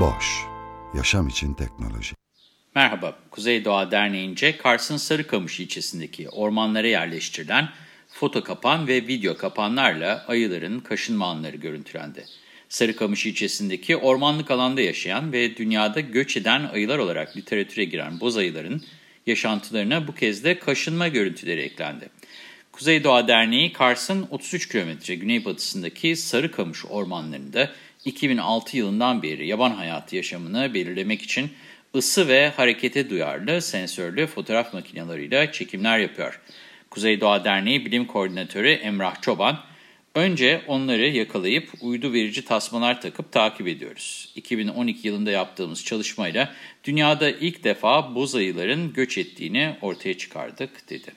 Boş, yaşam için teknoloji. Merhaba, Kuzey Doğa Derneği'nce Kars'ın Sarıkamış ilçesindeki ormanlara yerleştirilen foto kapan ve video kapanlarla ayıların kaşınma anları görüntülendi. Sarıkamış ilçesindeki ormanlık alanda yaşayan ve dünyada göç eden ayılar olarak literatüre giren boz ayıların yaşantılarına bu kez de kaşınma görüntüleri eklendi. Kuzey Doğa Derneği Kars'ın 33 kilometre güneybatısındaki Sarıkamış ormanlarında 2006 yılından beri yaban hayatı yaşamını belirlemek için ısı ve harekete duyarlı sensörlü fotoğraf makineleriyle çekimler yapıyor. Kuzey Doğa Derneği Bilim Koordinatörü Emrah Çoban, önce onları yakalayıp uydu verici tasmalar takıp takip ediyoruz. 2012 yılında yaptığımız çalışmayla dünyada ilk defa boz ayıların göç ettiğini ortaya çıkardık, dedi.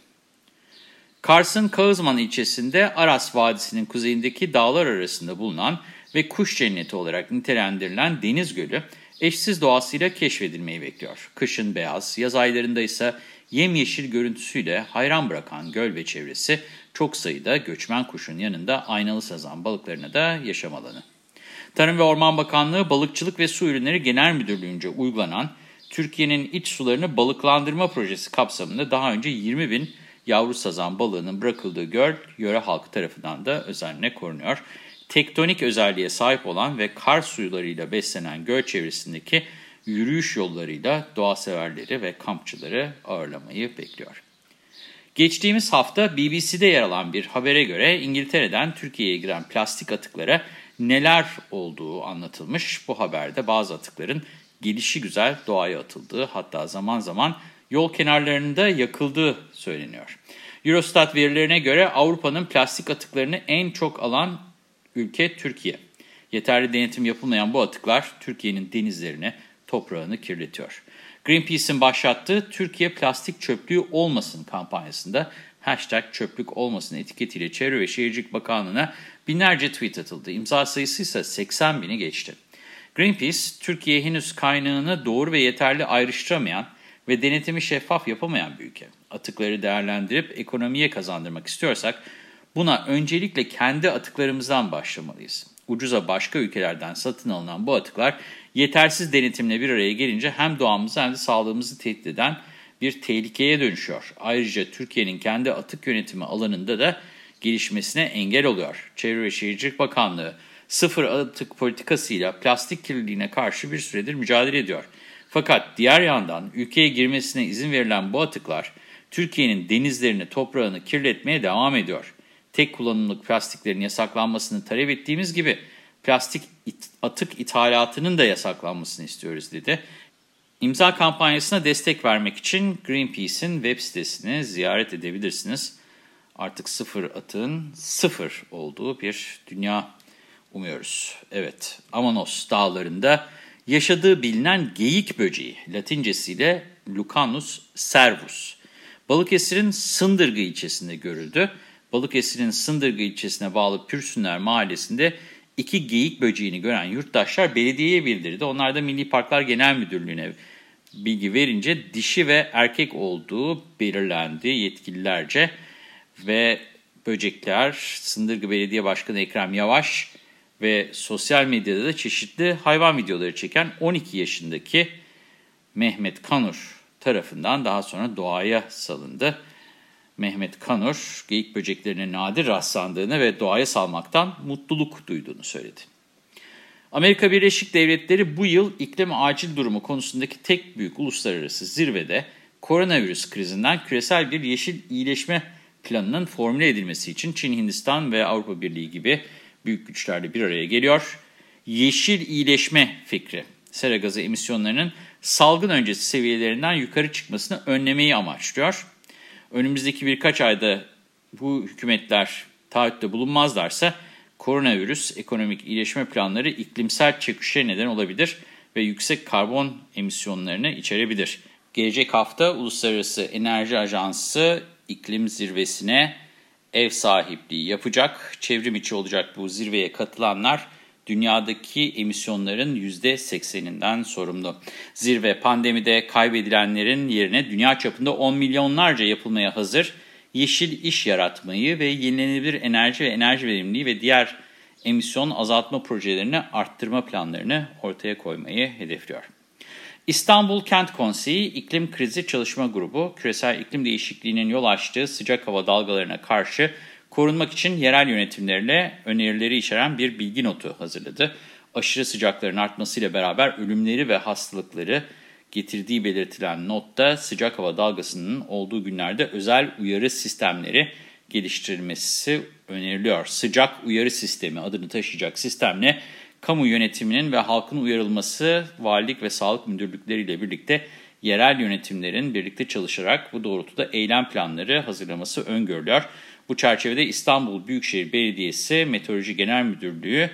Kars'ın Kağızman ilçesinde Aras Vadisi'nin kuzeyindeki dağlar arasında bulunan ve kuş cenneti olarak nitelendirilen Deniz Gölü, eşsiz doğasıyla keşfedilmeyi bekliyor. Kışın beyaz, yaz aylarında ise yemyeşil görüntüsüyle hayran bırakan göl ve çevresi çok sayıda göçmen kuşun yanında aynalı sazan balıklarına da yaşam alanı. Tarım ve Orman Bakanlığı Balıkçılık ve Su Ürünleri Genel Müdürlüğü'nce uygulanan Türkiye'nin iç sularını balıklandırma projesi kapsamında daha önce 20 bin yavru sazan balığının bırakıldığı göl, yöre halkı tarafından da özenle korunuyor. Tektonik özelliğe sahip olan ve kar suyularıyla beslenen göl çevresindeki yürüyüş yollarıyla doğa severleri ve kampçıları ağırlamayı bekliyor. Geçtiğimiz hafta BBC'de yer alan bir habere göre İngiltere'den Türkiye'ye giren plastik atıklara neler olduğu anlatılmış. Bu haberde bazı atıkların gelişi güzel doğaya atıldığı hatta zaman zaman yol kenarlarında yakıldığı söyleniyor. Eurostat verilerine göre Avrupa'nın plastik atıklarını en çok alan ülke Türkiye. Yeterli denetim yapılmayan bu atıklar Türkiye'nin denizlerini, toprağını kirletiyor. Greenpeace'in başlattığı Türkiye Plastik Çöplüğü Olmasın kampanyasında hashtag çöplük olmasın etiketiyle Çevre ve Şehircilik Bakanlığı'na binlerce tweet atıldı. İmza sayısı ise 80 bini geçti. Greenpeace, Türkiye henüz kaynağını doğru ve yeterli ayrıştıramayan ve denetimi şeffaf yapamayan bir ülke. Atıkları değerlendirip ekonomiye kazandırmak istiyorsak buna öncelikle kendi atıklarımızdan başlamalıyız. Ucuza başka ülkelerden satın alınan bu atıklar yetersiz denetimle bir araya gelince hem doğamızı hem de sağlığımızı tehdit eden bir tehlikeye dönüşüyor. Ayrıca Türkiye'nin kendi atık yönetimi alanında da gelişmesine engel oluyor. Çevre ve Şehircilik Bakanlığı sıfır atık politikasıyla plastik kirliliğine karşı bir süredir mücadele ediyor. Fakat diğer yandan ülkeye girmesine izin verilen bu atıklar Türkiye'nin denizlerini, toprağını kirletmeye devam ediyor. Tek kullanımlık plastiklerin yasaklanmasını talep ettiğimiz gibi plastik it atık ithalatının da yasaklanmasını istiyoruz dedi. İmza kampanyasına destek vermek için Greenpeace'in web sitesini ziyaret edebilirsiniz. Artık sıfır atığın sıfır olduğu bir dünya umuyoruz. Evet, Amanos dağlarında yaşadığı bilinen geyik böceği, latincesiyle Lucanus servus. Balıkesir'in Sındırgı ilçesinde görüldü. Balıkesir'in Sındırgı ilçesine bağlı Pürsünler mahallesinde iki geyik böceğini gören yurttaşlar belediyeye bildirdi. Onlar da Milli Parklar Genel Müdürlüğü'ne bilgi verince dişi ve erkek olduğu belirlendi yetkililerce. Ve böcekler Sındırgı Belediye Başkanı Ekrem Yavaş ve sosyal medyada da çeşitli hayvan videoları çeken 12 yaşındaki Mehmet Kanur tarafından daha sonra doğaya salındı. Mehmet Kanur, geyik böceklerine nadir rastlandığını ve doğaya salmaktan mutluluk duyduğunu söyledi. Amerika Birleşik Devletleri bu yıl iklim acil durumu konusundaki tek büyük uluslararası zirvede koronavirüs krizinden küresel bir yeşil iyileşme planının formüle edilmesi için Çin, Hindistan ve Avrupa Birliği gibi büyük güçlerle bir araya geliyor. Yeşil iyileşme fikri, sera gazı emisyonlarının salgın öncesi seviyelerinden yukarı çıkmasını önlemeyi amaçlıyor. Önümüzdeki birkaç ayda bu hükümetler Taahhütte bulunmazlarsa koronavirüs ekonomik iyileşme planları iklimsel çöküşe neden olabilir ve yüksek karbon emisyonlarını içerebilir. Gelecek hafta Uluslararası Enerji Ajansı iklim zirvesine ev sahipliği yapacak. Çevrim içi olacak bu zirveye katılanlar dünyadaki emisyonların %80'inden sorumlu. Zirve pandemide kaybedilenlerin yerine dünya çapında 10 milyonlarca yapılmaya hazır yeşil iş yaratmayı ve yenilenebilir enerji ve enerji verimliliği ve diğer emisyon azaltma projelerini arttırma planlarını ortaya koymayı hedefliyor. İstanbul Kent Konseyi İklim Krizi Çalışma Grubu, küresel iklim değişikliğinin yol açtığı sıcak hava dalgalarına karşı korunmak için yerel yönetimlerle önerileri içeren bir bilgi notu hazırladı. Aşırı sıcakların artmasıyla beraber ölümleri ve hastalıkları getirdiği belirtilen notta sıcak hava dalgasının olduğu günlerde özel uyarı sistemleri geliştirilmesi öneriliyor. Sıcak uyarı sistemi adını taşıyacak sistemle kamu yönetiminin ve halkın uyarılması, valilik ve sağlık müdürlükleriyle birlikte yerel yönetimlerin birlikte çalışarak bu doğrultuda eylem planları hazırlaması öngörülüyor. Bu çerçevede İstanbul Büyükşehir Belediyesi Meteoroloji Genel Müdürlüğü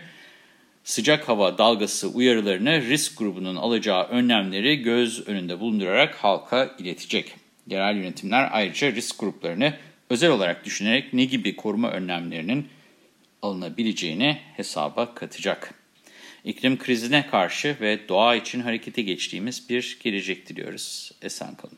sıcak hava dalgası uyarılarını risk grubunun alacağı önlemleri göz önünde bulundurarak halka iletecek. Yerel yönetimler ayrıca risk gruplarını özel olarak düşünerek ne gibi koruma önlemlerinin alınabileceğini hesaba katacak. İklim krizine karşı ve doğa için harekete geçtiğimiz bir gelecek diliyoruz. Esen kalın.